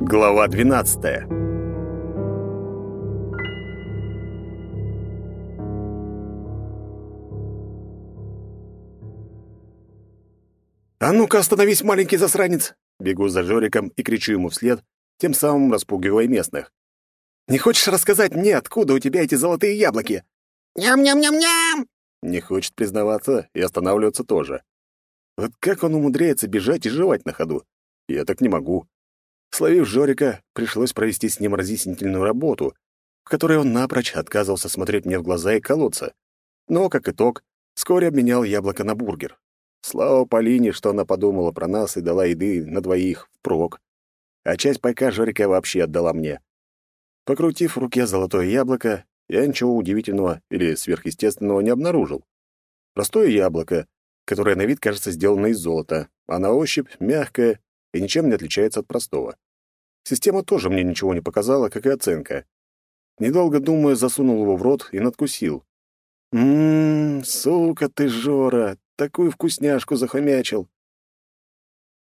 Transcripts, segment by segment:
Глава 12. «А ну-ка, остановись, маленький засранец!» Бегу за Жориком и кричу ему вслед, тем самым распугивая местных. «Не хочешь рассказать мне, откуда у тебя эти золотые яблоки?» «Ням-ням-ням-ням!» Не хочет признаваться и останавливаться тоже. Вот как он умудряется бежать и жевать на ходу? Я так не могу. Словив Жорика, пришлось провести с ним разъяснительную работу, в которой он напрочь отказывался смотреть мне в глаза и колоться. Но, как итог, вскоре обменял яблоко на бургер. Слава Полине, что она подумала про нас и дала еды на двоих впрок. А часть пайка Жорика вообще отдала мне. Покрутив в руке золотое яблоко, я ничего удивительного или сверхъестественного не обнаружил. Простое яблоко, которое на вид кажется сделано из золота, а на ощупь мягкое и ничем не отличается от простого. Система тоже мне ничего не показала, как и оценка. Недолго думая, засунул его в рот и надкусил. «Ммм, сука ты, Жора, такую вкусняшку захомячил!»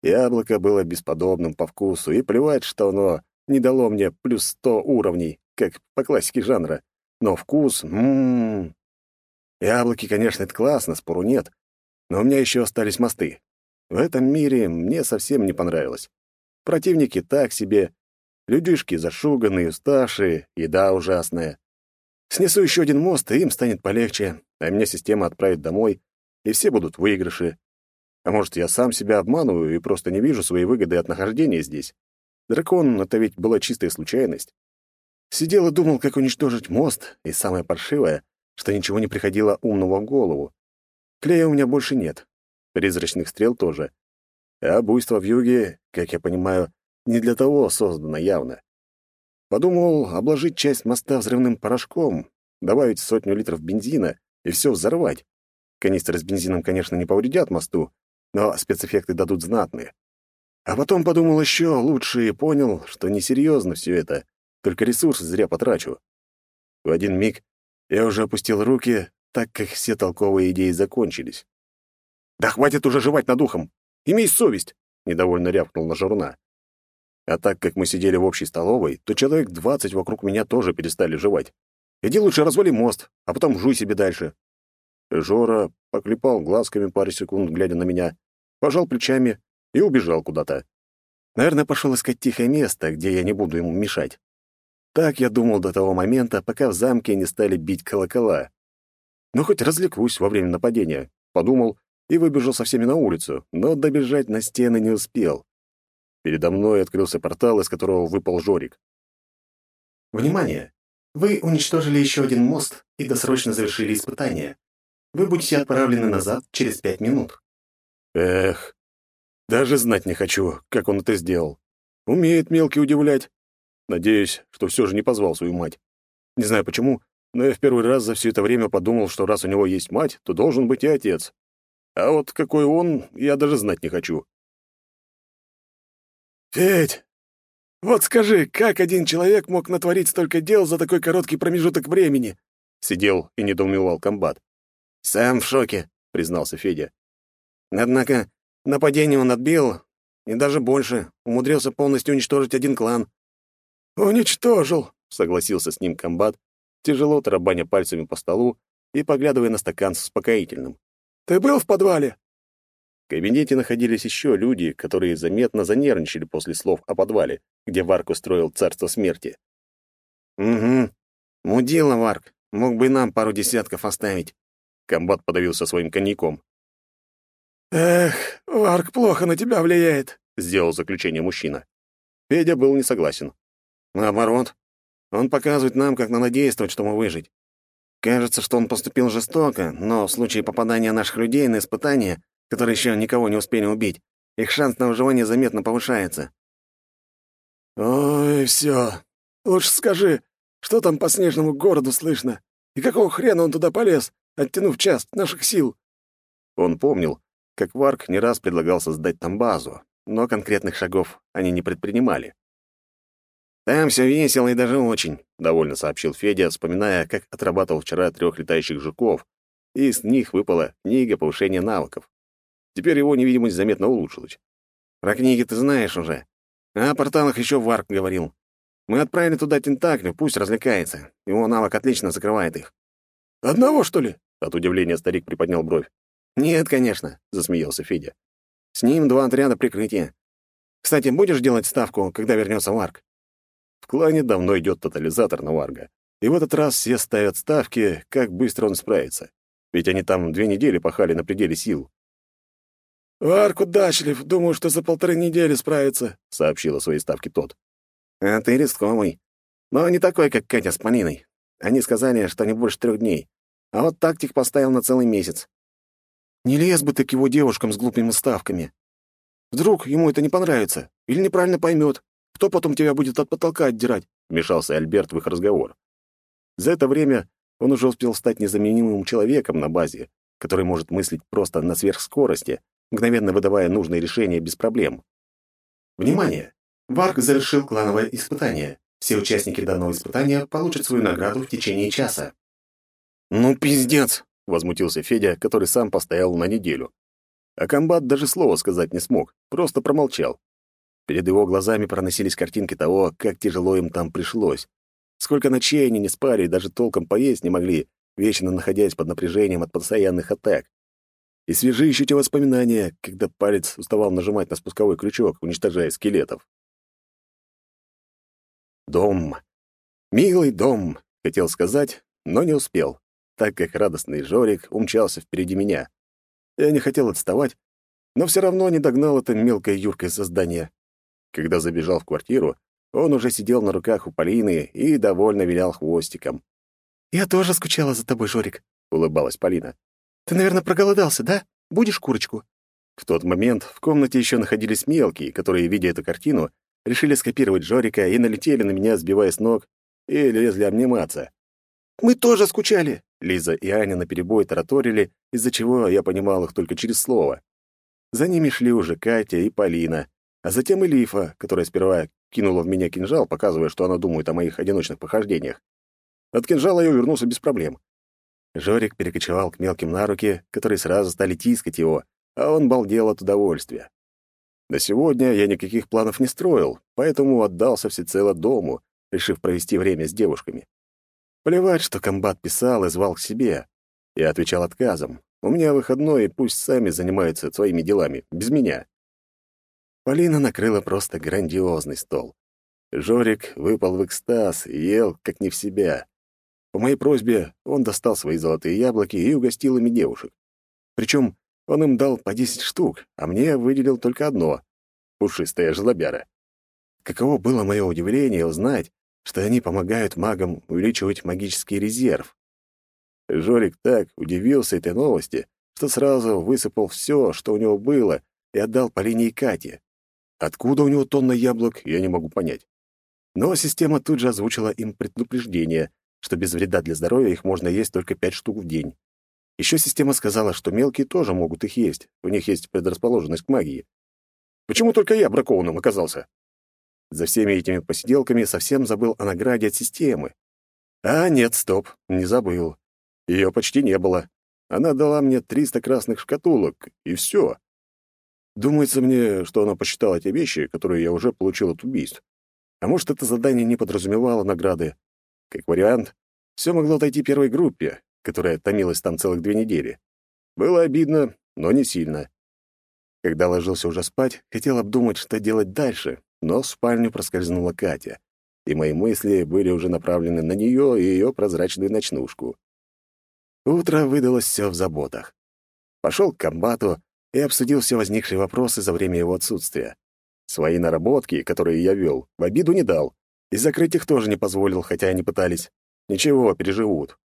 Яблоко было бесподобным по вкусу, и плевать, что оно не дало мне плюс сто уровней, как по классике жанра. Но вкус... Ммм... Яблоки, конечно, это классно, спору нет. Но у меня еще остались мосты. В этом мире мне совсем не понравилось. Противники так себе, людишки зашуганные, уставшие, еда ужасная. Снесу еще один мост, и им станет полегче, а меня система отправит домой, и все будут выигрыши. А может, я сам себя обманываю и просто не вижу своей выгоды от нахождения здесь? Дракон — это ведь была чистая случайность. Сидел и думал, как уничтожить мост, и самое паршивое, что ничего не приходило умного в голову. Клея у меня больше нет, призрачных стрел тоже. А буйство в юге, как я понимаю, не для того создано явно. Подумал обложить часть моста взрывным порошком, добавить сотню литров бензина и все взорвать. Канистры с бензином, конечно, не повредят мосту, но спецэффекты дадут знатные. А потом подумал еще лучше и понял, что несерьезно все это, только ресурсы зря потрачу. В один миг я уже опустил руки, так как все толковые идеи закончились. «Да хватит уже жевать над ухом! Имей совесть!» — недовольно рявкнул на журна. А так как мы сидели в общей столовой, то человек двадцать вокруг меня тоже перестали жевать. Иди лучше развали мост, а потом жуй себе дальше. Жора поклепал глазками пару секунд, глядя на меня, пожал плечами и убежал куда-то. Наверное, пошел искать тихое место, где я не буду ему мешать. Так я думал до того момента, пока в замке не стали бить колокола. Ну, хоть развлекусь во время нападения, подумал и выбежал со всеми на улицу, но добежать на стены не успел. Передо мной открылся портал, из которого выпал Жорик. Внимание! Вы уничтожили еще один мост и досрочно завершили испытание. Вы будете отправлены назад через пять минут. Эх, даже знать не хочу, как он это сделал. Умеет мелкий удивлять. Надеюсь, что все же не позвал свою мать. Не знаю почему, но я в первый раз за все это время подумал, что раз у него есть мать, то должен быть и отец. А вот какой он, я даже знать не хочу. «Федь, вот скажи, как один человек мог натворить столько дел за такой короткий промежуток времени?» Сидел и недоумевал комбат. «Сам в шоке», — признался Федя. «Однако нападение он отбил, и даже больше, умудрился полностью уничтожить один клан». «Уничтожил», — согласился с ним комбат, тяжело тарабаня пальцами по столу и поглядывая на стакан с успокоительным. «Ты был в подвале?» В кабинете находились еще люди, которые заметно занервничали после слов о подвале, где Варк устроил царство смерти. «Угу. Мудила, Варк. Мог бы и нам пару десятков оставить». Комбат подавился своим коньяком. «Эх, Варк плохо на тебя влияет», — сделал заключение мужчина. Федя был не согласен. «Наоборот. Он показывает нам, как надо действовать, чтобы выжить. Кажется, что он поступил жестоко, но в случае попадания наших людей на испытание которые еще никого не успели убить. Их шанс на выживание заметно повышается. Ой, все. Лучше скажи, что там по снежному городу слышно? И какого хрена он туда полез, оттянув часть наших сил? Он помнил, как Варк не раз предлагал создать там базу, но конкретных шагов они не предпринимали. «Там все весело и даже очень», — довольно сообщил Федя, вспоминая, как отрабатывал вчера трех летающих жуков, и из них выпала книга повышения навыков. Теперь его невидимость заметно улучшилась. Про книги ты знаешь уже. А о порталах еще Варк говорил. Мы отправили туда Тентаклю, пусть развлекается. Его навык отлично закрывает их. «Одного, что ли?» — от удивления старик приподнял бровь. «Нет, конечно», — засмеялся Федя. «С ним два отряда прикрытия. Кстати, будешь делать ставку, когда вернется Варк?» В клане давно идет тотализатор на Варга. И в этот раз все ставят ставки, как быстро он справится. Ведь они там две недели пахали на пределе сил. «Варк удачлив, думаю, что за полторы недели справится», — сообщил о своей ставке тот. «А ты рисковый. Но не такой, как Катя с Полиной. Они сказали, что не больше трех дней. А вот тактик поставил на целый месяц. Не лез бы ты к его девушкам с глупыми ставками. Вдруг ему это не понравится или неправильно поймет. Кто потом тебя будет от потолка отдирать?» — вмешался Альберт в их разговор. За это время он уже успел стать незаменимым человеком на базе, который может мыслить просто на сверхскорости, мгновенно выдавая нужные решения без проблем. Внимание! Варк завершил клановое испытание. Все участники данного испытания получат свою награду в течение часа. «Ну, пиздец!» — возмутился Федя, который сам постоял на неделю. А комбат даже слова сказать не смог, просто промолчал. Перед его глазами проносились картинки того, как тяжело им там пришлось. Сколько ночей они не спали и даже толком поесть не могли, вечно находясь под напряжением от постоянных атак. И свежи еще те воспоминания, когда палец уставал нажимать на спусковой крючок, уничтожая скелетов. Дом. Милый дом, хотел сказать, но не успел, так как радостный Жорик умчался впереди меня. Я не хотел отставать, но все равно не догнал это мелкое юркое создание. Когда забежал в квартиру, он уже сидел на руках у Полины и довольно вилял хвостиком. «Я тоже скучала за тобой, Жорик», — улыбалась Полина. «Ты, наверное, проголодался, да? Будешь курочку?» В тот момент в комнате еще находились мелкие, которые, видя эту картину, решили скопировать Жорика и налетели на меня, сбивая с ног, и лезли обниматься. «Мы тоже скучали!» Лиза и Аня наперебой тараторили, из-за чего я понимал их только через слово. За ними шли уже Катя и Полина, а затем и Лифа, которая сперва кинула в меня кинжал, показывая, что она думает о моих одиночных похождениях. От кинжала я увернулся без проблем. Жорик перекочевал к мелким на руки, которые сразу стали тискать его, а он балдел от удовольствия. На сегодня я никаких планов не строил, поэтому отдался всецело дому, решив провести время с девушками. Плевать, что комбат писал и звал к себе. Я отвечал отказом. У меня выходной, пусть сами занимаются своими делами, без меня. Полина накрыла просто грандиозный стол. Жорик выпал в экстаз ел, как не в себя. По моей просьбе он достал свои золотые яблоки и угостил ими девушек. Причем он им дал по десять штук, а мне выделил только одно — пушистая жлобяра. Каково было мое удивление узнать, что они помогают магам увеличивать магический резерв. Жорик так удивился этой новости, что сразу высыпал все, что у него было, и отдал Полине и Кате. Откуда у него тонна яблок, я не могу понять. Но система тут же озвучила им предупреждение, что без вреда для здоровья их можно есть только пять штук в день. Еще система сказала, что мелкие тоже могут их есть, у них есть предрасположенность к магии. Почему только я бракованным оказался? За всеми этими посиделками совсем забыл о награде от системы. А нет, стоп, не забыл. Ее почти не было. Она дала мне 300 красных шкатулок, и все. Думается мне, что она посчитала те вещи, которые я уже получил от убийств. А может, это задание не подразумевало награды. Как вариант, все могло отойти первой группе, которая томилась там целых две недели. Было обидно, но не сильно. Когда ложился уже спать, хотел обдумать, что делать дальше, но в спальню проскользнула Катя, и мои мысли были уже направлены на нее и ее прозрачную ночнушку. Утро выдалось все в заботах. Пошел к комбату и обсудил все возникшие вопросы за время его отсутствия. Свои наработки, которые я вел, в обиду не дал, и закрыть их тоже не позволил, хотя они пытались. Ничего, переживут.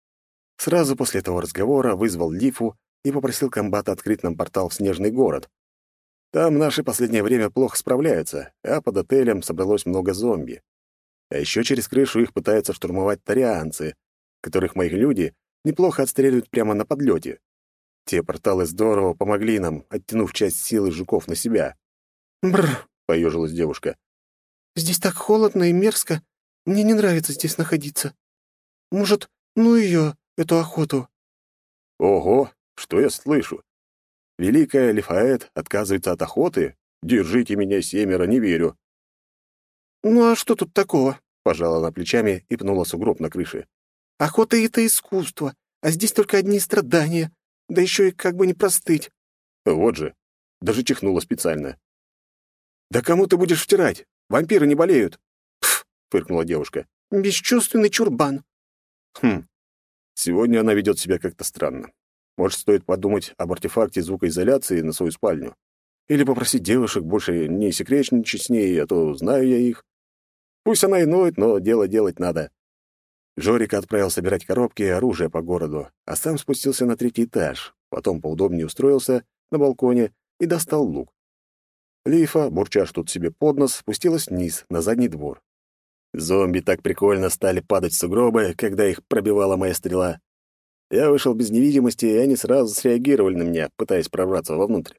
Сразу после этого разговора вызвал Лифу и попросил комбата открыть нам портал в Снежный город. Там наши последнее время плохо справляются, а под отелем собралось много зомби. А еще через крышу их пытаются штурмовать тарианцы, которых моих люди неплохо отстреливают прямо на подлете. Те порталы здорово помогли нам, оттянув часть силы жуков на себя. «Бррр», — поежилась девушка. «Здесь так холодно и мерзко. Мне не нравится здесь находиться. Может, ну ее, эту охоту. Ого, что я слышу? Великая Лифаэт отказывается от охоты? Держите меня, семеро, не верю. «Ну а что тут такого?» — пожала она плечами и пнула сугроб на крыше. «Охота — это искусство, а здесь только одни страдания, да еще и как бы не простыть». Вот же, даже чихнула специально. «Да кому ты будешь втирать? Вампиры не болеют!» «Пф!» — фыркнула девушка. «Бесчувственный чурбан!» «Хм, сегодня она ведет себя как-то странно. Может, стоит подумать об артефакте звукоизоляции на свою спальню? Или попросить девушек больше не секретничать с ней, а то знаю я их. Пусть она и ноет, но дело делать надо». Жорика отправил собирать коробки и оружие по городу, а сам спустился на третий этаж, потом поудобнее устроился на балконе и достал лук. Лифа, бурча тут себе под нос, спустилась вниз, на задний двор. Зомби так прикольно стали падать в сугробы, когда их пробивала моя стрела. Я вышел без невидимости, и они сразу среагировали на меня, пытаясь прорваться вовнутрь.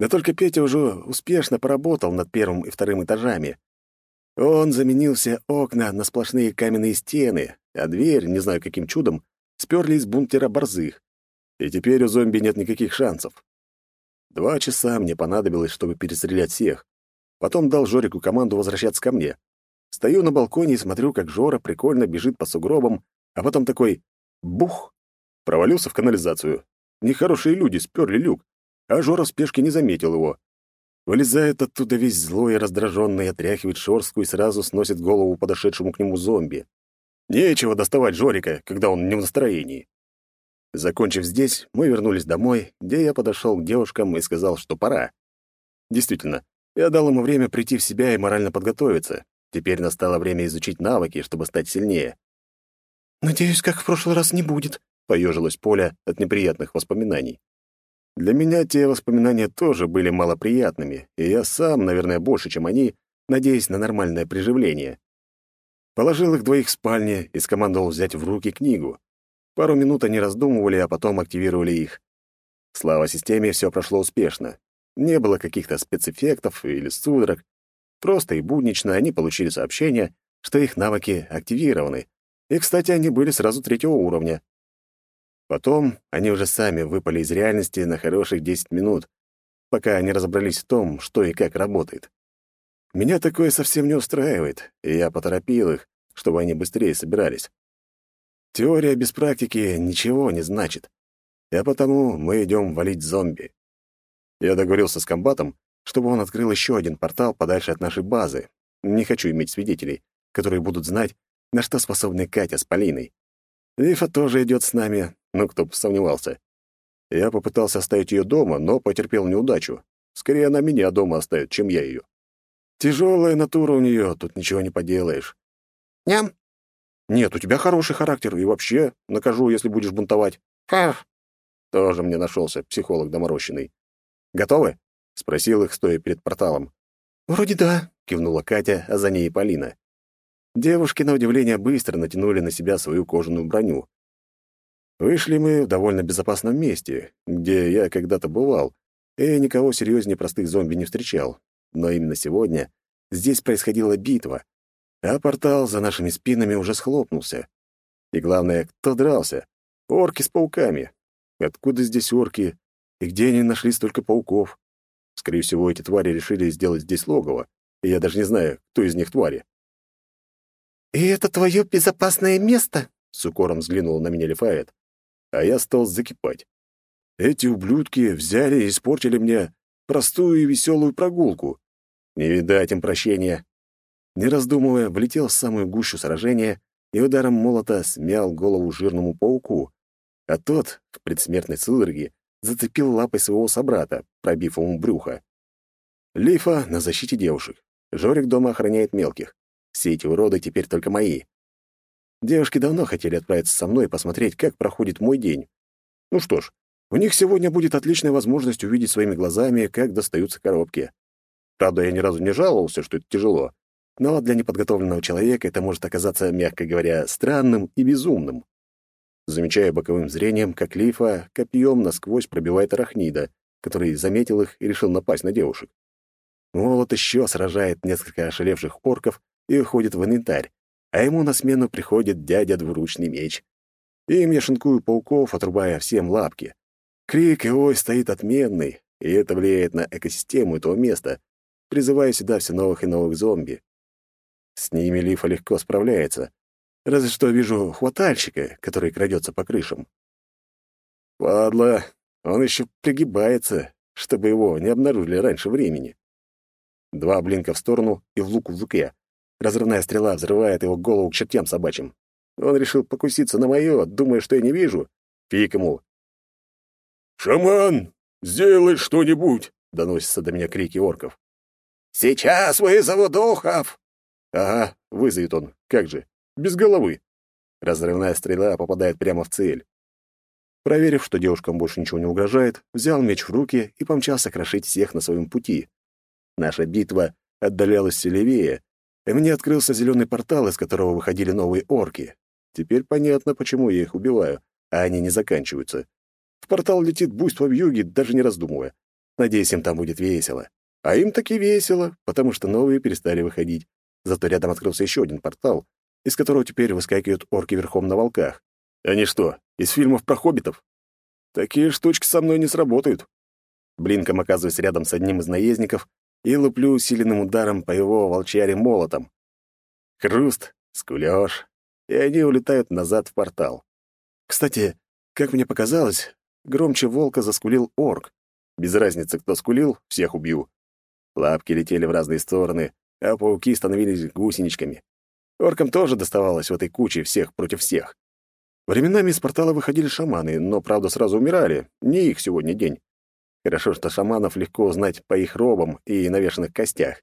Да только Петя уже успешно поработал над первым и вторым этажами. Он заменил все окна на сплошные каменные стены, а дверь, не знаю каким чудом, сперли из бункера борзых. И теперь у зомби нет никаких шансов. Два часа мне понадобилось, чтобы перестрелять всех. Потом дал Жорику команду возвращаться ко мне. Стою на балконе и смотрю, как Жора прикольно бежит по сугробам, а потом такой бух! Провалился в канализацию. Нехорошие люди сперли люк, а Жора в спешке не заметил его. Вылезает оттуда весь злой и раздраженный, отряхивает шорстку и сразу сносит голову подошедшему к нему зомби. Нечего доставать Жорика, когда он не в настроении. Закончив здесь, мы вернулись домой, где я подошел к девушкам и сказал, что пора. Действительно, я дал ему время прийти в себя и морально подготовиться. Теперь настало время изучить навыки, чтобы стать сильнее. «Надеюсь, как в прошлый раз не будет», — поежилась Поля от неприятных воспоминаний. Для меня те воспоминания тоже были малоприятными, и я сам, наверное, больше, чем они, надеясь на нормальное приживление. Положил их двоих в спальне и скомандовал взять в руки книгу. Пару минут они раздумывали, а потом активировали их. Слава системе, все прошло успешно. Не было каких-то спецэффектов или судорог. Просто и буднично они получили сообщение, что их навыки активированы. И, кстати, они были сразу третьего уровня. Потом они уже сами выпали из реальности на хороших 10 минут, пока они разобрались в том, что и как работает. Меня такое совсем не устраивает, и я поторопил их, чтобы они быстрее собирались. Теория без практики ничего не значит. А потому мы идем валить зомби. Я договорился с комбатом, чтобы он открыл еще один портал подальше от нашей базы. Не хочу иметь свидетелей, которые будут знать, на что способны Катя с Полиной. Лифа тоже идет с нами, ну кто бы сомневался. Я попытался оставить ее дома, но потерпел неудачу. Скорее, она меня дома оставит, чем я ее. Тяжелая натура у нее, тут ничего не поделаешь. Ням, нет, у тебя хороший характер, и вообще накажу, если будешь бунтовать. Фар. Тоже мне нашелся психолог доморощенный. Готовы? Спросил их, стоя перед порталом. Вроде да, кивнула Катя, а за ней Полина. Девушки, на удивление, быстро натянули на себя свою кожаную броню. Вышли мы в довольно безопасном месте, где я когда-то бывал, и никого серьезнее простых зомби не встречал. Но именно сегодня здесь происходила битва, а портал за нашими спинами уже схлопнулся. И главное, кто дрался? Орки с пауками. Откуда здесь орки? И где они нашли столько пауков? Скорее всего, эти твари решили сделать здесь логово, и я даже не знаю, кто из них твари. «И это твое безопасное место?» — с укором взглянул на меня Лефает, а я стал закипать. Эти ублюдки взяли и испортили мне простую и веселую прогулку. Не видать им прощения. Не раздумывая, влетел в самую гущу сражения и ударом молота смял голову жирному пауку, а тот, в предсмертной судороге, зацепил лапой своего собрата, пробив ему брюхо. Лифа на защите девушек. Жорик дома охраняет мелких. Все эти уроды теперь только мои. Девушки давно хотели отправиться со мной и посмотреть, как проходит мой день. Ну что ж, у них сегодня будет отличная возможность увидеть своими глазами, как достаются коробки. Правда, я ни разу не жаловался, что это тяжело. Но для неподготовленного человека это может оказаться, мягко говоря, странным и безумным. Замечая боковым зрением, как лифа копьем насквозь пробивает арахнида, который заметил их и решил напасть на девушек. Молот еще сражает несколько ошалевших орков и уходит в инвентарь, а ему на смену приходит дядя двуручный меч. Им я шинкую пауков, отрубая всем лапки. Крик и ой стоит отменный, и это влияет на экосистему этого места, призывая сюда все новых и новых зомби. С ними Лифа легко справляется, разве что вижу хватальщика, который крадется по крышам. Падла, он еще пригибается, чтобы его не обнаружили раньше времени. Два блинка в сторону и в лук в луке. Разрывная стрела взрывает его голову к чертям собачьим. Он решил покуситься на мое, думая, что я не вижу. Фиг ему. «Шаман, сделай что-нибудь!» — доносятся до меня крики орков. «Сейчас вызову духов!» «Ага, вызовет он. Как же? Без головы!» Разрывная стрела попадает прямо в цель. Проверив, что девушкам больше ничего не угрожает, взял меч в руки и помчался крошить всех на своем пути. Наша битва отдалялась все левее, и мне открылся зеленый портал, из которого выходили новые орки. Теперь понятно, почему я их убиваю, а они не заканчиваются. В портал летит буйство в юге, даже не раздумывая. Надеюсь, им там будет весело. А им таки весело, потому что новые перестали выходить. Зато рядом открылся еще один портал, из которого теперь выскакивают орки верхом на волках. Они что, из фильмов про хоббитов? Такие штучки со мной не сработают. Блинком оказываюсь рядом с одним из наездников и луплю усиленным ударом по его волчаре молотом. Хруст, скулёж, и они улетают назад в портал. Кстати, как мне показалось, громче волка заскулил орк. Без разницы, кто скулил, всех убью. Лапки летели в разные стороны, а пауки становились гусеничками. Оркам тоже доставалось в этой куче всех против всех. Временами из портала выходили шаманы, но, правда, сразу умирали. Не их сегодня день. Хорошо, что шаманов легко узнать по их робам и навешанных костях.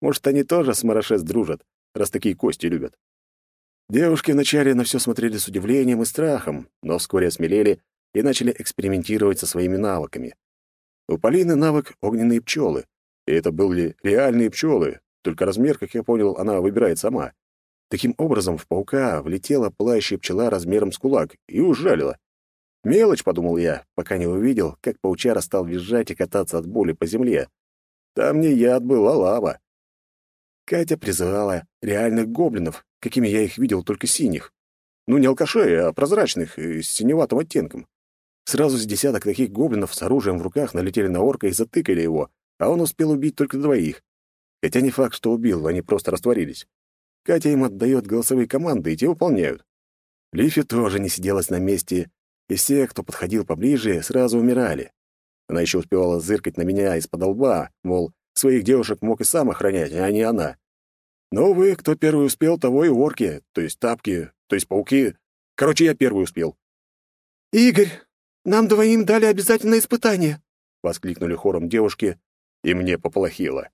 Может, они тоже с Марашес дружат, раз такие кости любят. Девушки вначале на все смотрели с удивлением и страхом, но вскоре осмелели и начали экспериментировать со своими навыками. У Полины навык «Огненные пчелы», и это были реальные пчелы, только размер, как я понял, она выбирает сама. Таким образом, в паука влетела пылающая пчела размером с кулак и ужалила. Мелочь, подумал я, пока не увидел, как паучара стал визжать и кататься от боли по земле. Там не яд был, а лава. Катя призывала реальных гоблинов, какими я их видел только синих. Ну, не алкашей, а прозрачных, и с синеватым оттенком. Сразу с десяток таких гоблинов с оружием в руках налетели на орка и затыкали его, а он успел убить только двоих. Хотя не факт, что убил, они просто растворились. Катя им отдает голосовые команды, и те выполняют. Лифи тоже не сиделась на месте, и все, кто подходил поближе, сразу умирали. Она еще успевала зыркать на меня из-под лба, мол, своих девушек мог и сам охранять, а не она. Но, вы, кто первый успел, того и орки, то есть тапки, то есть пауки. Короче, я первый успел. «Игорь, нам двоим дали обязательное испытание!» — воскликнули хором девушки, и мне поплохело.